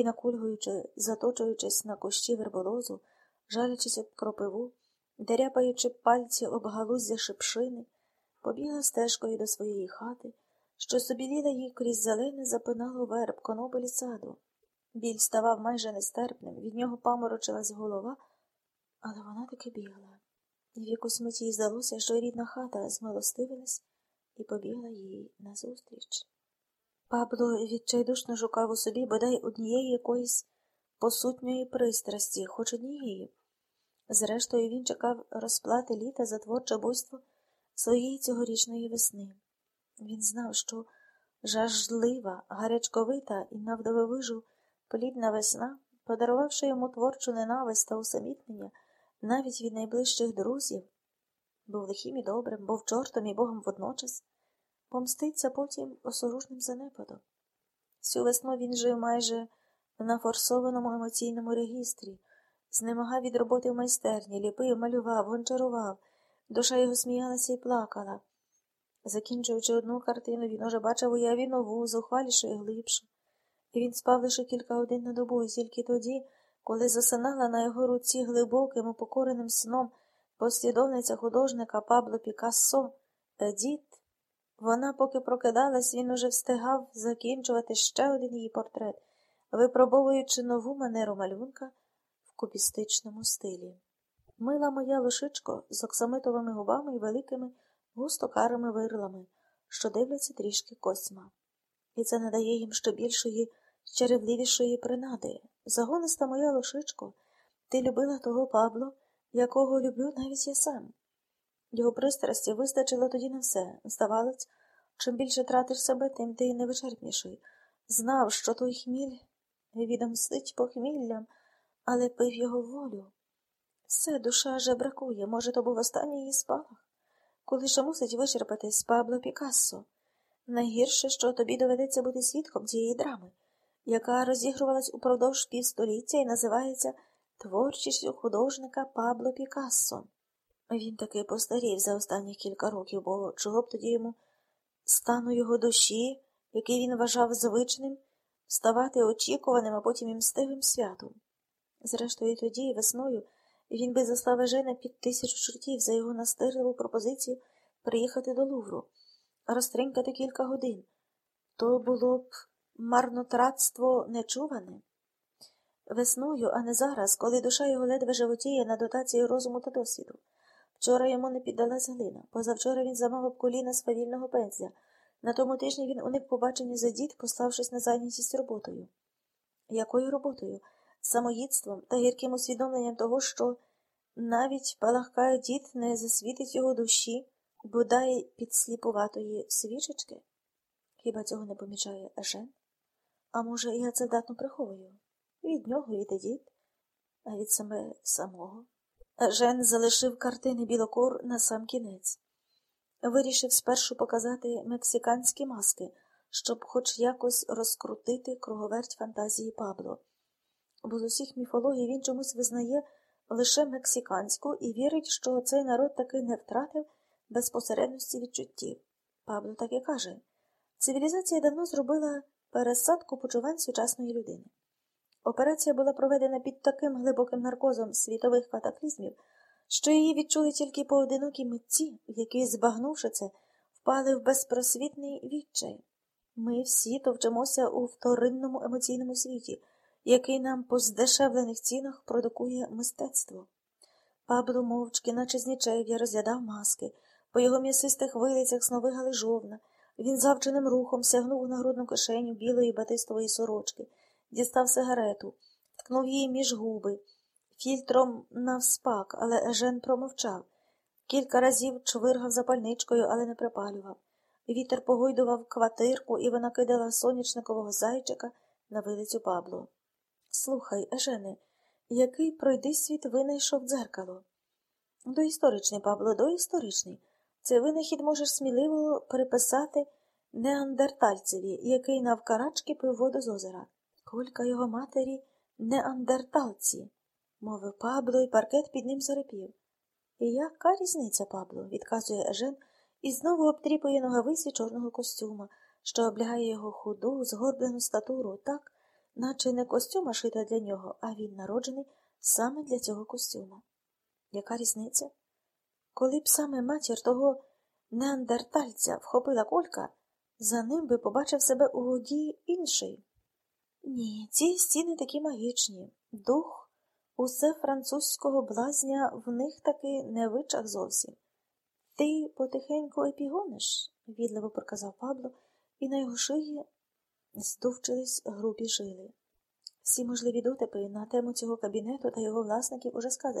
і, накульгуючи, заточуючись на кущі верболозу, жалячись об кропиву, деряпаючи пальці об галуздя шипшини, побігла стежкою до своєї хати, що собіліла їй крізь зелене запинало верб конопелі саду. Біль ставав майже нестерпним, від нього паморочилась голова, але вона таки бігла. І в якусь мить їй здалося, що рідна хата змилостивилась і побігла їй назустріч. Пабло відчайдушно шукав у собі бодай однієї якоїсь посутньої пристрасті, хоч однієї. Зрештою, він чекав розплати літа за творче буйство своєї цьогорічної весни. Він знав, що жажлива, гарячковита і навдововижу плідна весна, подарувавши йому творчу ненависть та усамітнення навіть від найближчих друзів, був лихим і добрим, був чортом і богом водночас, помститься потім осоружним занепадом. Всю весну він жив майже на форсованому емоційному регістрі, знемагав від роботи в майстерні, ліпив, малював, гончарував, душа його сміялася і плакала. Закінчуючи одну картину, він уже бачив уяві нову, зухвалішу і глибшу. І він спав лише кілька годин на добу, і тільки тоді, коли засинала на його руці глибоким, упокореним сном послідовниця художника Пабло Пікассо, Едіт, вона, поки прокидалась, він уже встигав закінчувати ще один її портрет, випробовуючи нову манеру малюнка в кубістичному стилі. Мила моя лошичко з оксамитовими губами і великими густо-карими вирлами, що дивляться трішки косьма. І це надає їм ще більшої, черевливішої принади. Загониста моя лошичко, ти любила того Пабло, якого люблю навіть я сам. Його пристрасті вистачило тоді на все. Здавалось, чим більше тратиш себе, тим ти невичерпніший. Знав, що той хміль відомстить похміллям, але пив його волю. Все, душа же бракує, може, то був останній її спалах, коли ще мусить вичерпатись Пабло Пікассо. Найгірше, що тобі доведеться бути свідком цієї драми, яка розігрувалась упродовж півстоліття і називається творчістю художника Пабло Пікассо. Він таки постарів за останні кілька років, бо чого б тоді йому стану його душі, який він вважав звичним, ставати очікуваним, а потім і мстивим святом. Зрештою, тоді, весною, він би заслав Жена під тисячу чортів за його настирливу пропозицію приїхати до Лувру, розтринькати кілька годин. То було б марнотратство нечуване. Весною, а не зараз, коли душа його ледве животіє на дотації розуму та досвіду. Вчора йому не піддалась глина, позавчора він замовив коліна з фавільного пензля. На тому тижні він уник побачення за дід, пославшись на зайнятість роботою. Якою роботою? Самоїдством та гірким усвідомленням того, що навіть палахкає дід не засвітить його душі, бодай підсліпуватої свічечки? Хіба цього не помічає Ежен? А може, я це вдатно приховую? Від нього, від дід, а від саме самого. Жен залишив картини білокор на сам кінець. Вирішив спершу показати мексиканські маски, щоб хоч якось розкрутити круговерть фантазії Пабло. Бо з усіх міфологій він чомусь визнає лише мексиканську і вірить, що цей народ таки не втратив безпосередності відчуттів. Пабло так і каже цивілізація давно зробила пересадку почувань сучасної людини. Операція була проведена під таким глибоким наркозом світових катаклізмів, що її відчули тільки поодинокі митці, які, збагнувши це, впали в безпросвітний відчай. Ми всі товчемося у вторинному емоційному світі, який нам по здешевлених цінах продукує мистецтво. Пабло мовчки, наче з нічев'я, розглядав маски, по його м'ясистих вилицях сновигали жовна. Він завченим рухом сягнув у нагрудну кишеню білої батистової сорочки дістав сигарету, ткнув її між губи, фільтром навспак, але Ежен промовчав. Кілька разів чвиргав запальничкою, але не припалював. Вітер погойдував квартирку, і вона кидала сонячникового зайчика на вилицю Пабло. Слухай, Ежене, який пройди світ винайшов дзеркало? Доісторичний, Пабло, доісторичний. Цей винахід можеш сміливо переписати неандертальцеві, який навкарачки пив воду з озера. Колька його матері неандерталці, мовив Пабло, і паркет під ним зарипів. І яка різниця, Пабло, відказує Ежен і знову обтріпує ногавиці чорного костюма, що облягає його худу, згорблену статуру так, наче не костюма шита для нього, а він народжений саме для цього костюма. Яка різниця? Коли б саме матір того неандертальця вхопила колька, за ним би побачив себе у воді інший. Ні, ці стіни такі магічні. Дух, усе французького блазня в них таки не вичах зовсім. Ти потихеньку епігониш, відливо проказав Пабло, і на його шиї здувчились грубі жили. Всі можливі дотипи на тему цього кабінету та його власників уже сказані.